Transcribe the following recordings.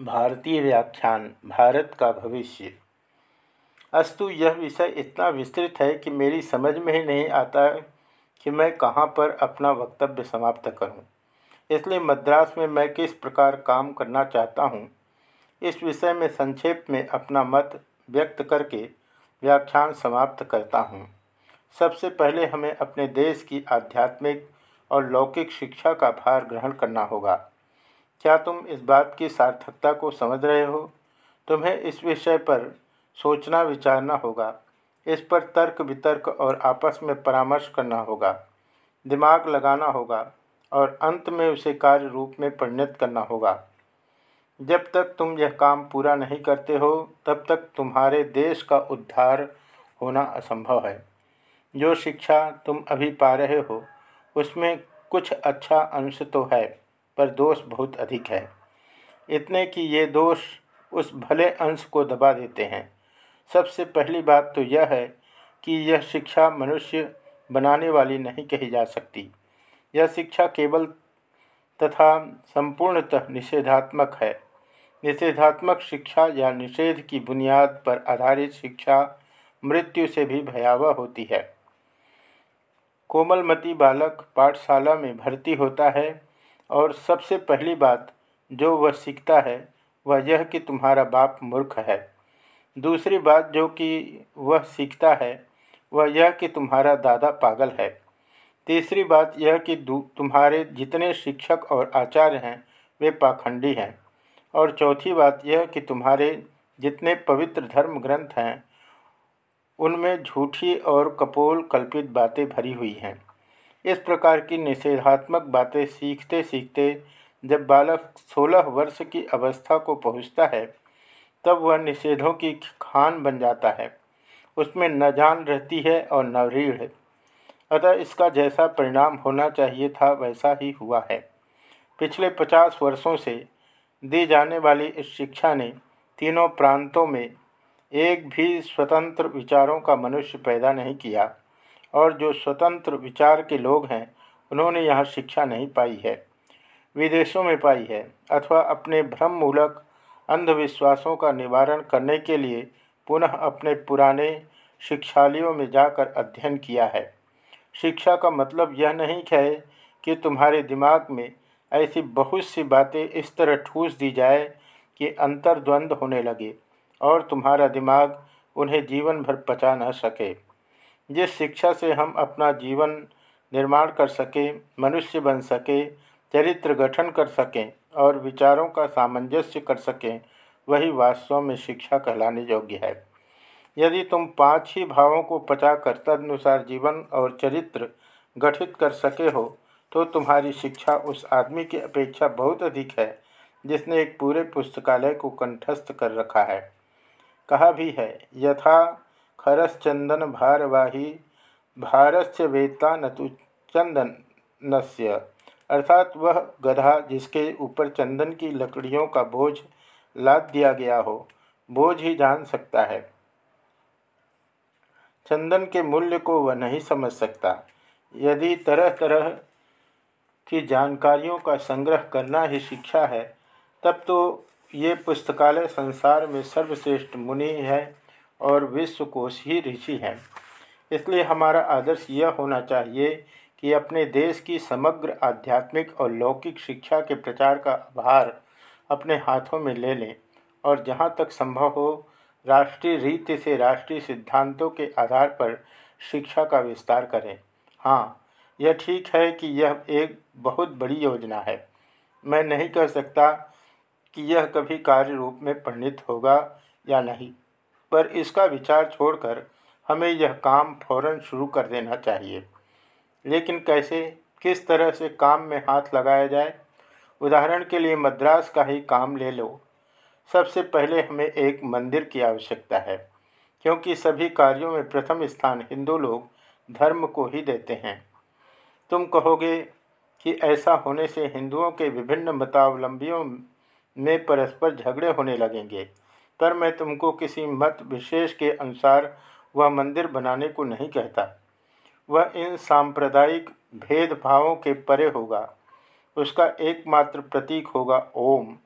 भारतीय व्याख्यान, भारत का भविष्य। अस्तु, यह विषय इतना विस्तृत है कि मेरी समझ में ही नहीं आता कि मैं कहाँ पर अपना वक्तव्य समाप्त करूँ। इसलिए मद्रास में मैं किस प्रकार काम करना चाहता हूँ, इस विषय में संक्षेप में अपना मत व्यक्त करके व्याख्यान समाप्त करता हूँ। सबसे पहले हमें अपने देश की आध्यात्मिक और लौकिक शिक्षा का भार ग्रहण करना होगा। क्या तुम इस बात की सार्थकता को समझ रहे हो? तुम्हें इस विषय पर सोचना विचारना होगा। इस पर तर्क वितर्क और आपस में परामर्श करना होगा। दिमाग लगाना होगा और अंत में उसे कार्य रूप में परिणत करना होगा। जब तक तुम यह काम पूरा नहीं करते हो, तब तक तुम्हारे देश का उद्धार होना असंभव है। जो शिक्षा तुम अभी पा रहे हो, उसमें कुछ अच्छा अंश तो है। पर दोष बहुत अधिक है। इतने कि ये दोष उस भले अंश को दबा देते हैं। सबसे पहली बात तो यह है कि यह शिक्षा मनुष्य बनाने वाली नहीं कही जा सकती। यह शिक्षा केवल तथा संपूर्णतः निषेधात्मक है। निषेधात्मक शिक्षा या निषेध की बुनियाद पर आधारित शिक्षा मृत्यु से भी भयावह होती है। कोमलमती बालक पाठशाला में भर्ती होता है और सबसे पहली बात जो वह सीखता है, वह यह कि तुम्हारा बाप मूर्ख है। दूसरी बात जो कि वह सीखता है, वह यह कि तुम्हारा दादा पागल है। तीसरी बात यह कि तुम्हारे जितने शिक्षक और आचार्य हैं, वे पाखंडी हैं। और चौथी बात यह कि तुम्हारे जितने पवित्र धर्म ग्रंथ हैं, उनमें झूठी और कपोल कल्पित बातें भरी हुई हैं। इस प्रकार की निषेधात्मक बातें सीखते सीखते जब बालक सोलह वर्ष की अवस्था को पहुँचता है, तब वह निषेधों की खान बन जाता है। उसमें न जान रहती है और न रीढ़। अतः इसका जैसा परिणाम होना चाहिए था, वैसा ही हुआ है। पिछले पचास वर्षों से दी जाने वाली इस शिक्षा ने तीनों प्रांतों में एक भी स्वतंत्र विचारों का मनुष्य पैदा नहीं किया। और जो स्वतंत्र विचार के लोग हैं, उन्होंने यहाँ शिक्षा नहीं पाई है। विदेशों में पाई है, अथवा अपने भ्रममूलक अंधविश्वासों का निवारण करने के लिए पुनः अपने पुराने शिक्षालयों में जाकर अध्ययन किया है। शिक्षा का मतलब यह नहीं है कि तुम्हारे दिमाग में ऐसी बहुत सी बातें इस तरह ठूस दी जाए कि अंतर्द्वंद होने लगे और तुम्हारा दिमाग उन्हें जीवन भर पचा न सके। जिस शिक्षा से हम अपना जीवन निर्माण कर सकें, मनुष्य बन सके, चरित्र गठन कर सकें और विचारों का सामंजस्य कर सकें, वही वास्तव में शिक्षा कहलाने योग्य है। यदि तुम पाँच ही भावों को पचा कर तदनुसार जीवन और चरित्र गठित कर सके हो तो तुम्हारी शिक्षा उस आदमी की अपेक्षा बहुत अधिक है, जिसने एक पूरे पुस्तकालय को कंठस्थ कर रखा है। कहा भी है, यथा खरश्चंदन भारवाही, भारस्य वेता न तो चंदन अर्थात वह गधा जिसके ऊपर चंदन की लकड़ियों का बोझ लाद दिया गया हो, बोझ ही जान सकता है। चंदन के मूल्य को वह नहीं समझ सकता। यदि तरह तरह की जानकारियों का संग्रह करना ही शिक्षा है, तब तो ये पुस्तकालय संसार में सर्वश्रेष्ठ मुनि है। और विश्वकोश ही ऋषि हैं। इसलिए हमारा आदर्श यह होना चाहिए कि अपने देश की समग्र आध्यात्मिक और लौकिक शिक्षा के प्रचार का आभार अपने हाथों में ले लें और जहाँ तक संभव हो, राष्ट्रीय रीति से राष्ट्रीय सिद्धांतों के आधार पर शिक्षा का विस्तार करें। हाँ यह ठीक है कि यह एक बहुत बड़ी योजना है। मैं नहीं कह सकता कि यह कभी कार्य रूप में परिणित होगा या नहीं। पर इसका विचार छोड़कर हमें यह काम फ़ौरन शुरू कर देना चाहिए। लेकिन कैसे, किस तरह से काम में हाथ लगाया जाए? उदाहरण के लिए मद्रास का ही काम ले लो। सबसे पहले हमें एक मंदिर की आवश्यकता है, क्योंकि सभी कार्यों में प्रथम स्थान हिंदू लोग धर्म को ही देते हैं। तुम कहोगे कि ऐसा होने से हिंदुओं के विभिन्न मतावलंबियों में परस्पर झगड़े होने लगेंगे। पर मैं तुमको किसी मत विशेष के अनुसार वह मंदिर बनाने को नहीं कहता। वह इन सांप्रदायिक भेदभावों के परे होगा। उसका एकमात्र प्रतीक होगा ओम,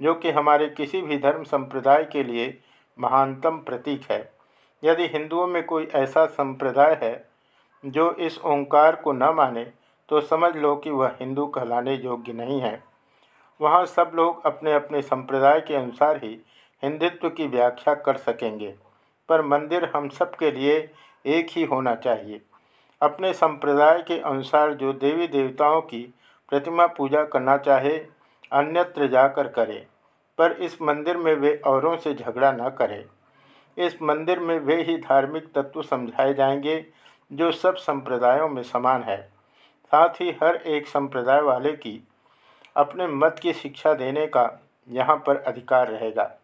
जो कि हमारे किसी भी धर्म संप्रदाय के लिए महानतम प्रतीक है। यदि हिंदुओं में कोई ऐसा संप्रदाय है जो इस ओंकार को न माने तो समझ लो कि वह हिंदू कहलाने योग्य नहीं है। वहाँ सब लोग अपने अपने संप्रदाय के अनुसार ही हिंदुत्व की व्याख्या कर सकेंगे, पर मंदिर हम सब के लिए एक ही होना चाहिए। अपने संप्रदाय के अनुसार जो देवी देवताओं की प्रतिमा पूजा करना चाहे, अन्यत्र जाकर करे, पर इस मंदिर में वे औरों से झगड़ा न करें। इस मंदिर में वे ही धार्मिक तत्व समझाए जाएँगे, जो सब संप्रदायों में समान है। साथ ही हर एक संप्रदाय वाले की अपने मत की शिक्षा देने का यहाँ पर अधिकार रहेगा।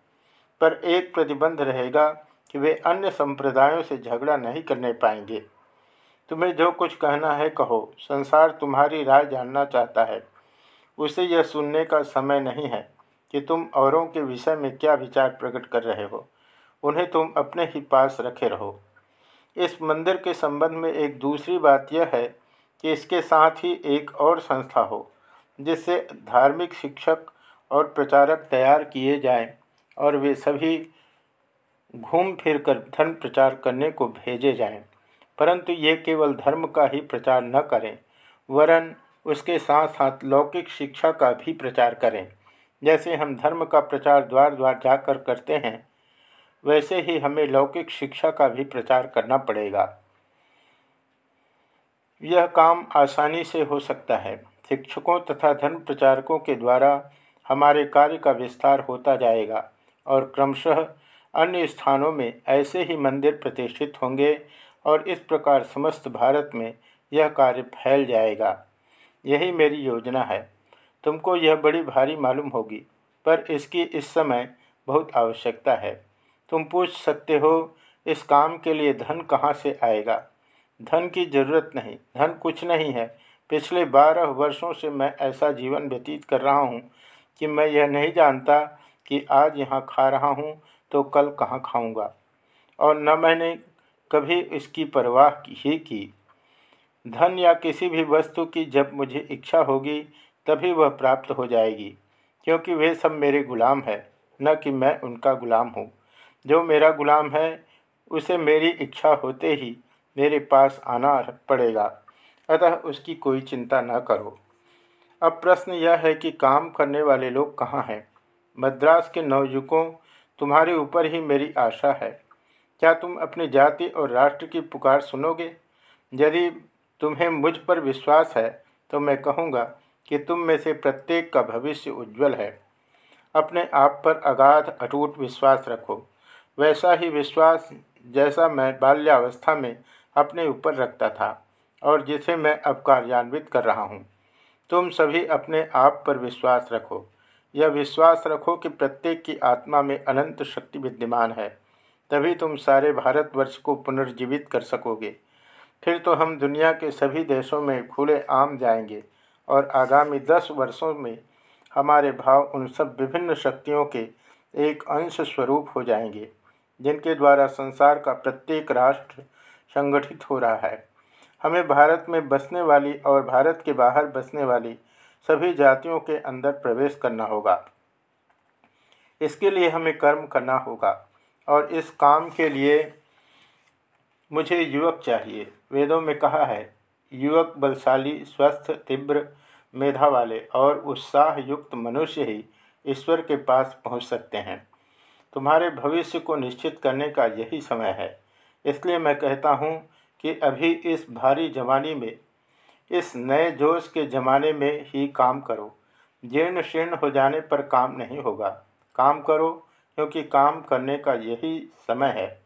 पर एक प्रतिबंध रहेगा कि वे अन्य संप्रदायों से झगड़ा नहीं करने पाएँगे। तुम्हें जो कुछ कहना है कहो। संसार तुम्हारी राय जानना चाहता है। उसे यह सुनने का समय नहीं है कि तुम औरों के विषय में क्या विचार प्रकट कर रहे हो। उन्हें तुम अपने ही पास रखे रहो। इस मंदिर के संबंध में एक दूसरी बात यह है कि इसके साथ ही एक और संस्था हो, जिससे धार्मिक शिक्षक और प्रचारक तैयार किए जाएँ। और वे सभी घूम फिर कर धर्म प्रचार करने को भेजे जाएँ, परंतु ये केवल धर्म का ही प्रचार न करें, वरन उसके साथ साथ लौकिक शिक्षा का भी प्रचार करें। जैसे हम धर्म का प्रचार द्वार द्वार जाकर करते हैं, वैसे ही हमें लौकिक शिक्षा का भी प्रचार करना पड़ेगा। यह काम आसानी से हो सकता है। शिक्षकों तथा धर्म प्रचारकों के द्वारा हमारे कार्य का विस्तार होता जाएगा। और क्रमशः अन्य स्थानों में ऐसे ही मंदिर प्रतिष्ठित होंगे और इस प्रकार समस्त भारत में यह कार्य फैल जाएगा। यही मेरी योजना है। तुमको यह बड़ी भारी मालूम होगी, पर इसकी इस समय बहुत आवश्यकता है। तुम पूछ सकते हो, इस काम के लिए धन कहाँ से आएगा? धन की ज़रूरत नहीं, धन कुछ नहीं है। पिछले बारह वर्षों से मैं ऐसा जीवन व्यतीत कर रहा हूँ कि मैं यह नहीं जानता कि आज यहाँ खा रहा हूँ तो कल कहाँ खाऊँगा। और न मैंने कभी इसकी परवाह ही की। धन या किसी भी वस्तु की जब मुझे इच्छा होगी, तभी वह प्राप्त हो जाएगी, क्योंकि वे सब मेरे गुलाम है, न कि मैं उनका गुलाम हूँ। जो मेरा गुलाम है, उसे मेरी इच्छा होते ही मेरे पास आना पड़ेगा। अतः उसकी कोई चिंता न करो। अब प्रश्न यह है कि काम करने वाले लोग कहाँ हैं? मद्रास के नवयुवकों तुम्हारे ऊपर ही मेरी आशा है। क्या तुम अपनी जाति और राष्ट्र की पुकार सुनोगे? यदि तुम्हें मुझ पर विश्वास है तो मैं कहूँगा कि तुम में से प्रत्येक का भविष्य उज्जवल है। अपने आप पर अगाध, अटूट विश्वास रखो। वैसा ही विश्वास जैसा मैं बाल्यावस्था में अपने ऊपर रखता था और जिसे मैं अब कार्यान्वित कर रहा हूँ। तुम सभी अपने आप पर विश्वास रखो। यह विश्वास रखो कि प्रत्येक की आत्मा में अनंत शक्ति विद्यमान है। तभी तुम सारे भारतवर्ष को पुनर्जीवित कर सकोगे। फिर तो हम दुनिया के सभी देशों में खुले आम जाएँगे और आगामी दस वर्षों में हमारे भाव उन सब विभिन्न शक्तियों के एक अंश स्वरूप हो जाएँगे, जिनके द्वारा संसार का प्रत्येक राष्ट्र संगठित हो रहा है। हमें भारत में बसने वाली और भारत के बाहर बसने वाली सभी जातियों के अंदर प्रवेश करना होगा। इसके लिए हमें कर्म करना होगा और इस काम के लिए मुझे युवक चाहिए। वेदों में कहा है, युवक बलशाली, स्वस्थ, तीव्र मेधा वाले और उत्साह युक्त मनुष्य ही ईश्वर के पास पहुँच सकते हैं। तुम्हारे भविष्य को निश्चित करने का यही समय है। इसलिए मैं कहता हूँ कि अभी इस भारी जवानी में इस नए जोश के ज़माने में ही काम करो। जीर्ण शीर्ण हो जाने पर काम नहीं होगा। काम करो, क्योंकि काम करने का यही समय है।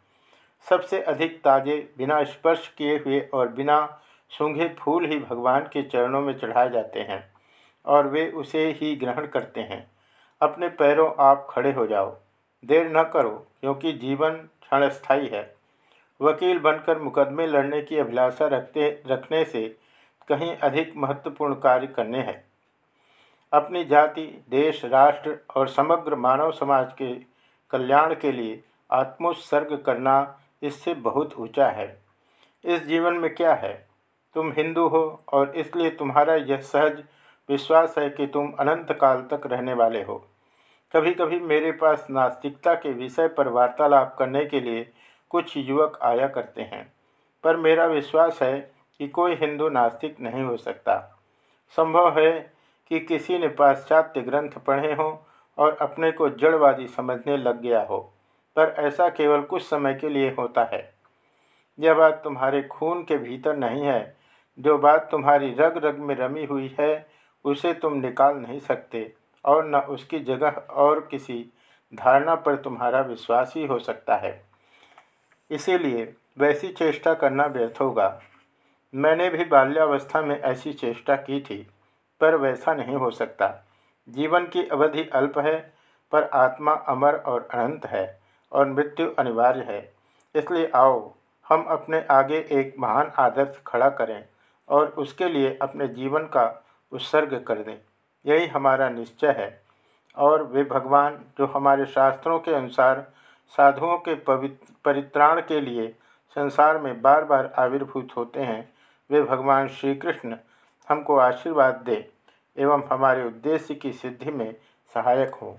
सबसे अधिक ताजे बिना स्पर्श किए हुए और बिना सूंघे फूल ही भगवान के चरणों में चढ़ाए जाते हैं और वे उसे ही ग्रहण करते हैं। अपने पैरों आप खड़े हो जाओ। देर न करो, क्योंकि जीवन क्षणस्थायी है। वकील बनकर मुकदमे लड़ने की अभिलाषा रखते, रखने से कहीं अधिक महत्वपूर्ण कार्य करने हैं। अपनी जाति, देश, राष्ट्र और समग्र मानव समाज के कल्याण के लिए आत्मोत्सर्ग करना इससे बहुत ऊँचा है। इस जीवन में क्या है? तुम हिंदू हो और इसलिए तुम्हारा यह सहज विश्वास है कि तुम अनंत काल तक रहने वाले हो। कभी कभी मेरे पास नास्तिकता के विषय पर वार्तालाप करने के लिए कुछ युवक आया करते हैं, पर मेरा विश्वास है कि कोई हिंदू नास्तिक नहीं हो सकता। संभव है कि किसी ने पाश्चात्य ग्रंथ पढ़े हों और अपने को जड़वादी समझने लग गया हो, पर ऐसा केवल कुछ समय के लिए होता है। यह बात तुम्हारे खून के भीतर नहीं है। जो बात तुम्हारी रग रग में रमी हुई है, उसे तुम निकाल नहीं सकते और न उसकी जगह और किसी धारणा पर तुम्हारा विश्वास ही हो सकता है। इसीलिए वैसी चेष्टा करना व्यर्थ होगा। मैंने भी बाल्यावस्था में ऐसी चेष्टा की थी, पर वैसा नहीं हो सकता। जीवन की अवधि अल्प है, पर आत्मा अमर और अनंत है और मृत्यु अनिवार्य है। इसलिए आओ, हम अपने आगे एक महान आदर्श खड़ा करें और उसके लिए अपने जीवन का उत्सर्ग कर दें। यही हमारा निश्चय है। और वे भगवान, जो हमारे शास्त्रों के अनुसार साधुओं के पवित्र परित्राण के लिए संसार में बार बार आविर्भूत होते हैं वे भगवान श्री कृष्ण हमको आशीर्वाद दें एवं हमारे उद्देश्य की सिद्धि में सहायक हों।